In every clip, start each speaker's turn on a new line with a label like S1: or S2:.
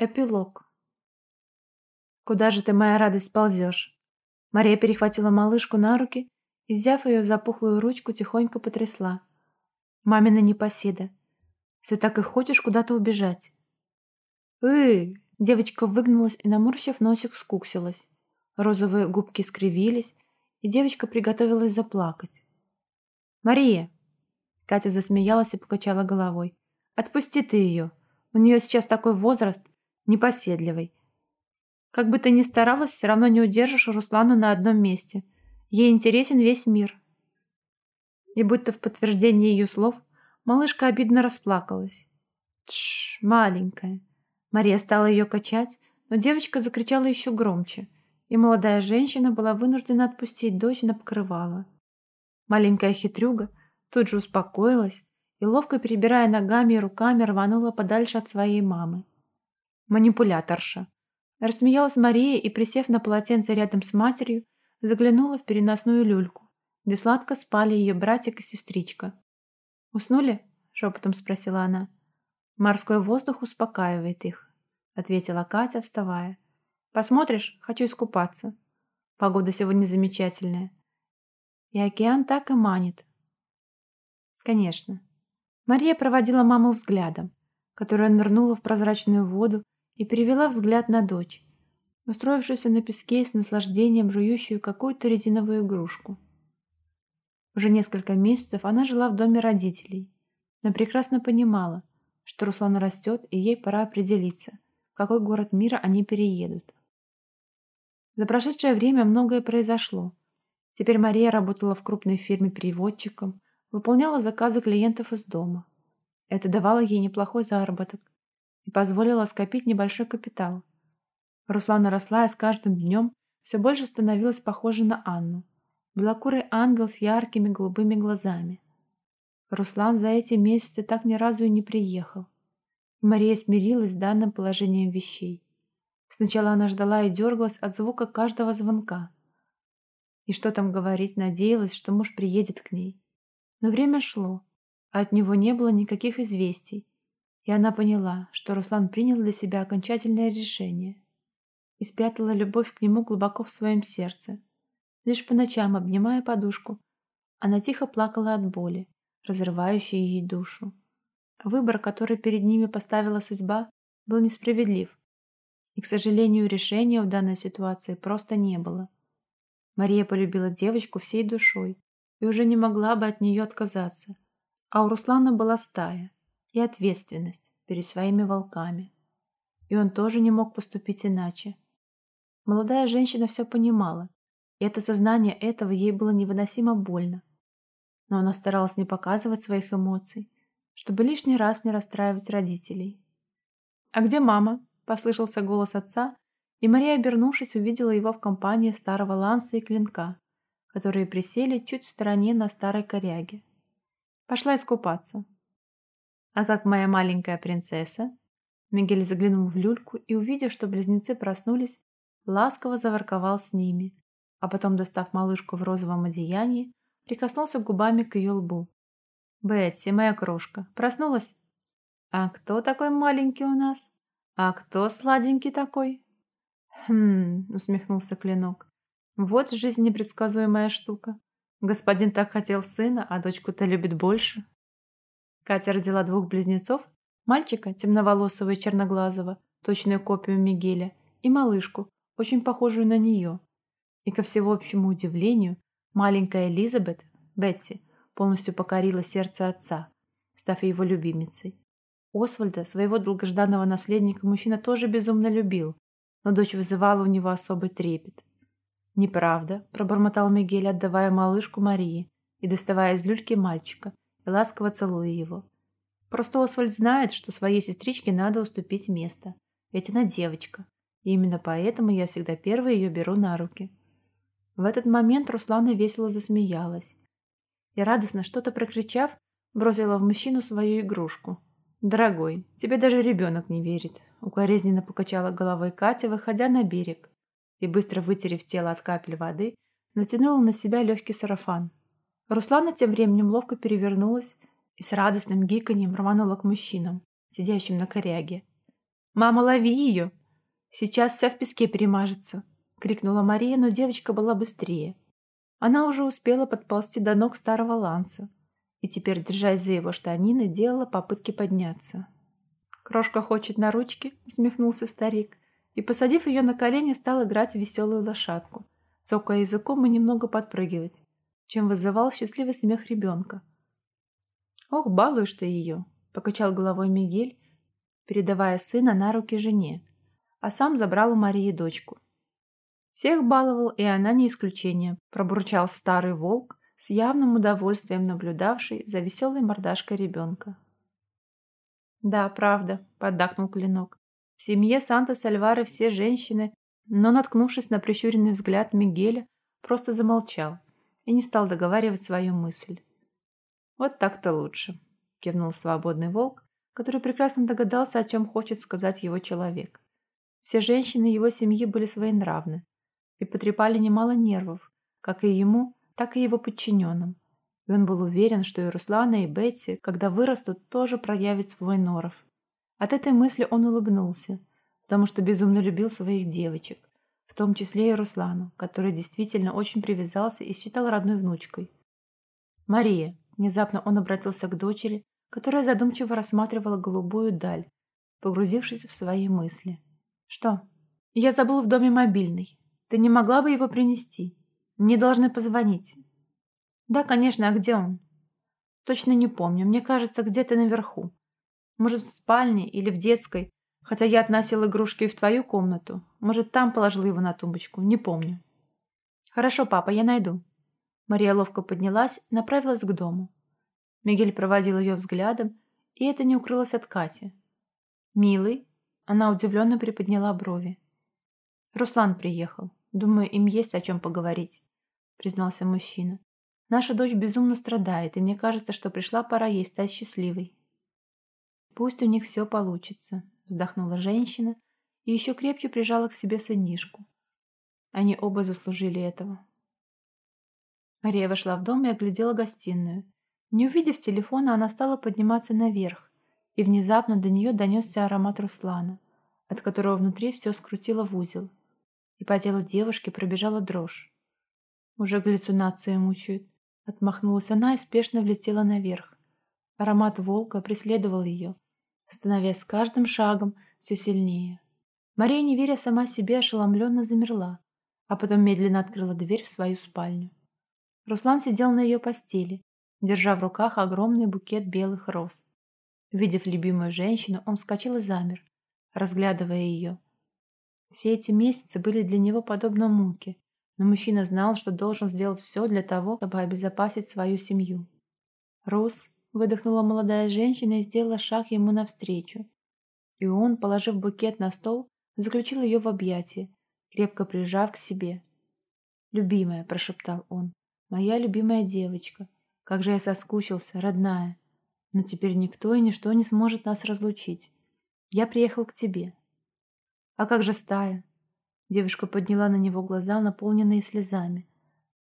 S1: Эпилог. «Куда же ты, моя радость, ползешь?» Мария перехватила малышку на руки и, взяв ее за пухлую ручку, тихонько потрясла. «Мамина непоседа. Все так и хочешь куда-то убежать». «Ы!» Девочка выгнулась и, наморщив носик, скуксилась. Розовые губки скривились, и девочка приготовилась заплакать. «Мария!» Катя засмеялась и покачала головой. «Отпусти ты ее. У нее сейчас такой возраст, непоседливой. Как бы ты ни старалась, все равно не удержишь Руслану на одном месте. Ей интересен весь мир. И будто в подтверждение ее слов, малышка обидно расплакалась. Тш, маленькая. Мария стала ее качать, но девочка закричала еще громче, и молодая женщина была вынуждена отпустить дочь на покрывало. Маленькая хитрюга тут же успокоилась и, ловко перебирая ногами и руками, рванула подальше от своей мамы манипуляторша. Рассмеялась Мария и, присев на полотенце рядом с матерью, заглянула в переносную люльку, где сладко спали ее братик и сестричка. «Уснули?» — шепотом спросила она. «Морской воздух успокаивает их», — ответила Катя, вставая. «Посмотришь? Хочу искупаться. Погода сегодня замечательная. И океан так и манит». «Конечно». Мария проводила маму взглядом, которая нырнула в прозрачную воду и перевела взгляд на дочь, устроившуюся на песке с наслаждением жующую какую-то резиновую игрушку. Уже несколько месяцев она жила в доме родителей, но прекрасно понимала, что Руслан растет и ей пора определиться, в какой город мира они переедут. За прошедшее время многое произошло. Теперь Мария работала в крупной фирме переводчиком, выполняла заказы клиентов из дома. Это давало ей неплохой заработок, и позволила скопить небольшой капитал. Руслана росла и с каждым днем все больше становилась похожа на Анну. Белокурый ангел с яркими голубыми глазами. Руслан за эти месяцы так ни разу и не приехал. Мария смирилась с данным положением вещей. Сначала она ждала и дергалась от звука каждого звонка. И что там говорить, надеялась, что муж приедет к ней. Но время шло, а от него не было никаких известий, и она поняла, что Руслан принял для себя окончательное решение и спрятала любовь к нему глубоко в своем сердце. Лишь по ночам, обнимая подушку, она тихо плакала от боли, разрывающей ей душу. Выбор, который перед ними поставила судьба, был несправедлив, и, к сожалению, решения в данной ситуации просто не было. Мария полюбила девочку всей душой и уже не могла бы от нее отказаться, а у Руслана была стая, и ответственность перед своими волками. И он тоже не мог поступить иначе. Молодая женщина все понимала, и это сознание этого ей было невыносимо больно. Но она старалась не показывать своих эмоций, чтобы лишний раз не расстраивать родителей. «А где мама?» – послышался голос отца, и Мария, обернувшись, увидела его в компании старого ланца и клинка, которые присели чуть в стороне на старой коряге. «Пошла искупаться», «А как моя маленькая принцесса?» Мигель заглянул в люльку и, увидев, что близнецы проснулись, ласково заворковал с ними, а потом, достав малышку в розовом одеянии, прикоснулся губами к ее лбу. «Бетси, моя крошка, проснулась?» «А кто такой маленький у нас? А кто сладенький такой?» «Хм...» — усмехнулся Клинок. «Вот жизнь непредсказуемая штука. Господин так хотел сына, а дочку-то любит больше». Катя родила двух близнецов, мальчика, темноволосого и черноглазого, точную копию Мигеля, и малышку, очень похожую на нее. И ко всеобщему удивлению, маленькая Элизабет, Бетси, полностью покорила сердце отца, став его любимицей. Освальда, своего долгожданного наследника, мужчина тоже безумно любил, но дочь вызывала у него особый трепет. «Неправда», – пробормотал Мигель, отдавая малышку Марии и доставая из люльки мальчика – ласково целуя его. Просто Освальд знает, что своей сестричке надо уступить место, ведь она девочка, и именно поэтому я всегда первой ее беру на руки. В этот момент Руслана весело засмеялась и, радостно что-то прокричав, бросила в мужчину свою игрушку. «Дорогой, тебе даже ребенок не верит», — укоризненно покачала головой Катя, выходя на берег, и, быстро вытерев тело от капель воды, натянула на себя легкий сарафан. Руслана тем временем ловко перевернулась и с радостным гиканьем рванула к мужчинам, сидящим на коряге. «Мама, лови ее! Сейчас вся в песке перемажется!» — крикнула Мария, но девочка была быстрее. Она уже успела подползти до ног старого ланца и теперь, держась за его штанины, делала попытки подняться. «Крошка хочет на ручки», — усмехнулся старик, и, посадив ее на колени, стал играть в веселую лошадку, цокая языком и немного подпрыгивать, чем вызывал счастливый смех ребенка. «Ох, балуешь ты ее!» — покачал головой Мигель, передавая сына на руки жене, а сам забрал у Марии дочку. «Всех баловал, и она не исключение», — пробурчал старый волк, с явным удовольствием наблюдавший за веселой мордашкой ребенка. «Да, правда», — поддакнул Клинок. «В семье Санта-Сальвары все женщины...» Но, наткнувшись на прищуренный взгляд Мигеля, просто замолчал и не стал договаривать свою мысль. «Вот так-то лучше», — кивнул свободный волк, который прекрасно догадался, о чем хочет сказать его человек. Все женщины его семьи были своенравны и потрепали немало нервов, как и ему, так и его подчиненным. И он был уверен, что и Руслана, и Бетти, когда вырастут, тоже проявят свой норов. От этой мысли он улыбнулся, потому что безумно любил своих девочек, в том числе и Руслану, который действительно очень привязался и считал родной внучкой. «Мария», Внезапно он обратился к дочери, которая задумчиво рассматривала голубую даль, погрузившись в свои мысли. «Что?» «Я забыл в доме мобильный. Ты не могла бы его принести? Мне должны позвонить». «Да, конечно, а где он?» «Точно не помню. Мне кажется, где-то наверху. Может, в спальне или в детской, хотя я относил игрушки в твою комнату. Может, там положил его на тумбочку. Не помню». «Хорошо, папа, я найду». Мария ловко поднялась направилась к дому. Мигель проводил ее взглядом, и это не укрылось от Кати. «Милый?» Она удивленно приподняла брови. «Руслан приехал. Думаю, им есть о чем поговорить», признался мужчина. «Наша дочь безумно страдает, и мне кажется, что пришла пора ей стать счастливой». «Пусть у них все получится», вздохнула женщина и еще крепче прижала к себе сынишку. Они оба заслужили этого. Мария вошла в дом и оглядела гостиную. Не увидев телефона, она стала подниматься наверх, и внезапно до нее донесся аромат Руслана, от которого внутри все скрутило в узел. И по телу девушки пробежала дрожь. Уже галлюцинации мучают. Отмахнулась она и спешно влетела наверх. Аромат волка преследовал ее, становясь с каждым шагом все сильнее. Мария, не веря сама себе, ошеломленно замерла, а потом медленно открыла дверь в свою спальню. Руслан сидел на ее постели, держа в руках огромный букет белых роз. Увидев любимую женщину, он вскочил и замер, разглядывая ее. Все эти месяцы были для него подобно муке, но мужчина знал, что должен сделать все для того, чтобы обезопасить свою семью. «Рус», — выдохнула молодая женщина и сделала шаг ему навстречу. И он, положив букет на стол, заключил ее в объятия, крепко прижав к себе. «Любимая», — прошептал он, Моя любимая девочка. Как же я соскучился, родная. Но теперь никто и ничто не сможет нас разлучить. Я приехал к тебе. А как же стая? Девушка подняла на него глаза, наполненные слезами.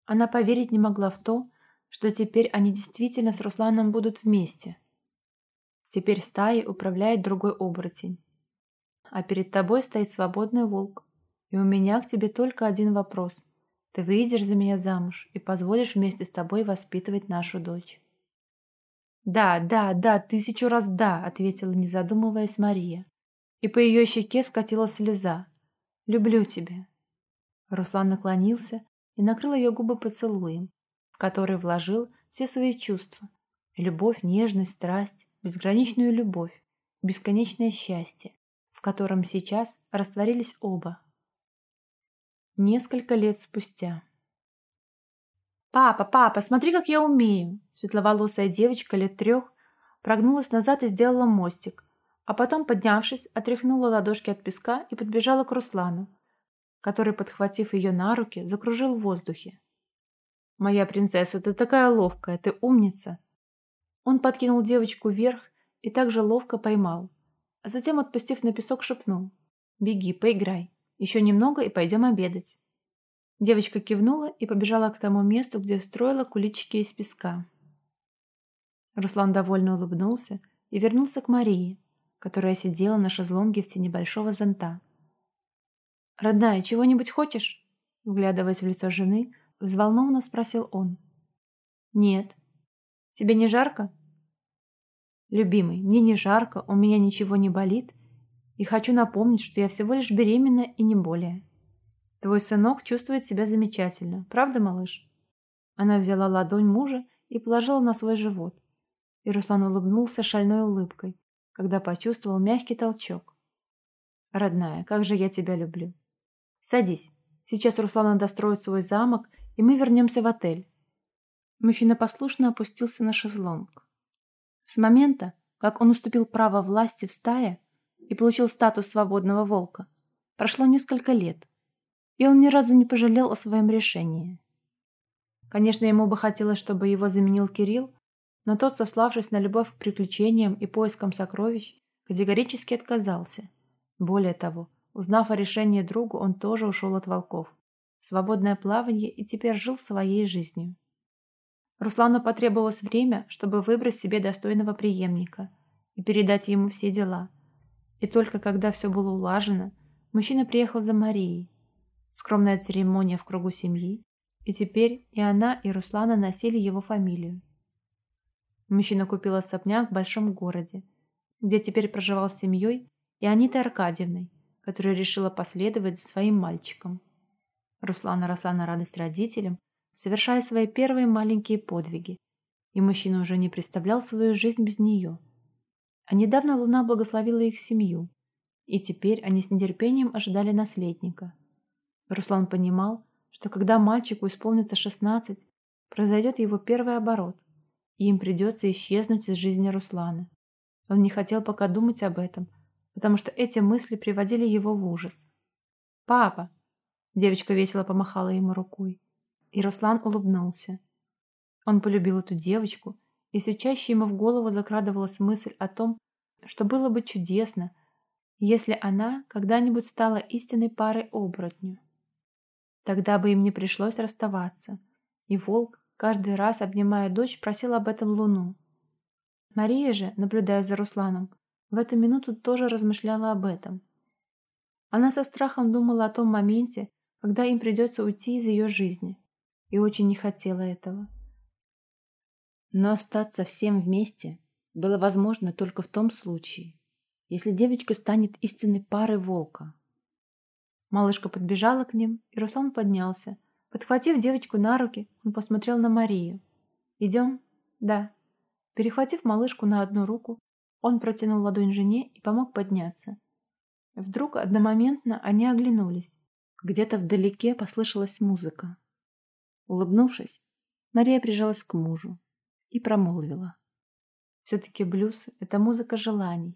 S1: Она поверить не могла в то, что теперь они действительно с Русланом будут вместе. Теперь стаей управляет другой оборотень. А перед тобой стоит свободный волк. И у меня к тебе только один вопрос. Ты выйдешь за меня замуж и позволишь вместе с тобой воспитывать нашу дочь. «Да, да, да, тысячу раз да», — ответила, не задумываясь Мария. И по ее щеке скатила слеза. «Люблю тебя». Руслан наклонился и накрыл ее губы поцелуем, который вложил все свои чувства. Любовь, нежность, страсть, безграничную любовь, бесконечное счастье, в котором сейчас растворились оба, Несколько лет спустя. «Папа, папа, смотри, как я умею!» Светловолосая девочка лет трех прогнулась назад и сделала мостик, а потом, поднявшись, отряхнула ладошки от песка и подбежала к Руслану, который, подхватив ее на руки, закружил в воздухе. «Моя принцесса, ты такая ловкая, ты умница!» Он подкинул девочку вверх и также ловко поймал, а затем, отпустив на песок, шепнул «Беги, поиграй». Еще немного и пойдем обедать». Девочка кивнула и побежала к тому месту, где строила куличики из песка. Руслан довольно улыбнулся и вернулся к Марии, которая сидела на шезлонге в тени большого зонта. «Родная, чего-нибудь хочешь?» Вглядываясь в лицо жены, взволнованно спросил он. «Нет. Тебе не жарко?» «Любимый, мне не жарко, у меня ничего не болит, и хочу напомнить, что я всего лишь беременна и не более. Твой сынок чувствует себя замечательно, правда, малыш?» Она взяла ладонь мужа и положила на свой живот. И Руслан улыбнулся шальной улыбкой, когда почувствовал мягкий толчок. «Родная, как же я тебя люблю!» «Садись. Сейчас Руслан достроит свой замок, и мы вернемся в отель». Мужчина послушно опустился на шезлонг. С момента, как он уступил право власти в стае и получил статус свободного волка, прошло несколько лет, и он ни разу не пожалел о своем решении. Конечно, ему бы хотелось, чтобы его заменил Кирилл, но тот, сославшись на любовь к приключениям и поискам сокровищ, категорически отказался. Более того, Узнав о решении другу, он тоже ушел от волков. Свободное плавание и теперь жил своей жизнью. Руслану потребовалось время, чтобы выбрать себе достойного преемника и передать ему все дела. И только когда все было улажено, мужчина приехал за Марией. Скромная церемония в кругу семьи, и теперь и она, и Руслана носили его фамилию. Мужчина купил особняк в большом городе, где теперь проживал с семьей и Анитой Аркадьевной, которая решила последовать за своим мальчиком. Руслана росла на радость родителям, совершая свои первые маленькие подвиги, и мужчина уже не представлял свою жизнь без нее. А недавно Луна благословила их семью, и теперь они с нетерпением ожидали наследника. Руслан понимал, что когда мальчику исполнится 16, произойдет его первый оборот, и им придется исчезнуть из жизни Руслана. Он не хотел пока думать об этом – потому что эти мысли приводили его в ужас. «Папа!» – девочка весело помахала ему рукой. И Руслан улыбнулся. Он полюбил эту девочку, и все чаще ему в голову закрадывалась мысль о том, что было бы чудесно, если она когда-нибудь стала истинной парой оборотню. Тогда бы им не пришлось расставаться, и волк, каждый раз обнимая дочь, просил об этом луну. Мария же, наблюдая за Русланом, в эту минуту тоже размышляла об этом. Она со страхом думала о том моменте, когда им придется уйти из ее жизни, и очень не хотела этого. Но остаться всем вместе было возможно только в том случае, если девочка станет истинной парой волка. Малышка подбежала к ним, и Руслан поднялся. Подхватив девочку на руки, он посмотрел на Марию. «Идем?» «Да». Перехватив малышку на одну руку, он протянул ладонь жене и помог подняться. Вдруг одномоментно они оглянулись. Где-то вдалеке послышалась музыка. Улыбнувшись, Мария прижалась к мужу и промолвила. Все-таки блюз — это музыка желаний.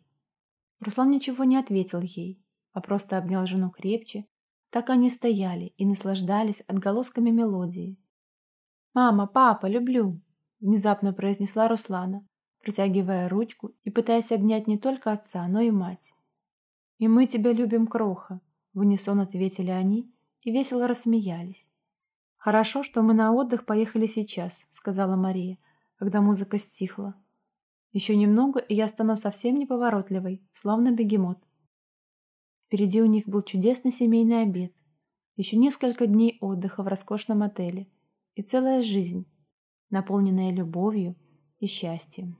S1: Руслан ничего не ответил ей, а просто обнял жену крепче. Так они стояли и наслаждались отголосками мелодии. «Мама, папа, люблю!» — внезапно произнесла Руслана, протягивая ручку и пытаясь обнять не только отца, но и мать. «И мы тебя любим, Кроха», — в унисон ответили они и весело рассмеялись. «Хорошо, что мы на отдых поехали сейчас», — сказала Мария, когда музыка стихла. «Еще немного, и я стану совсем неповоротливой, словно бегемот». Впереди у них был чудесный семейный обед, еще несколько дней отдыха в роскошном отеле и целая жизнь, наполненная любовью и счастьем.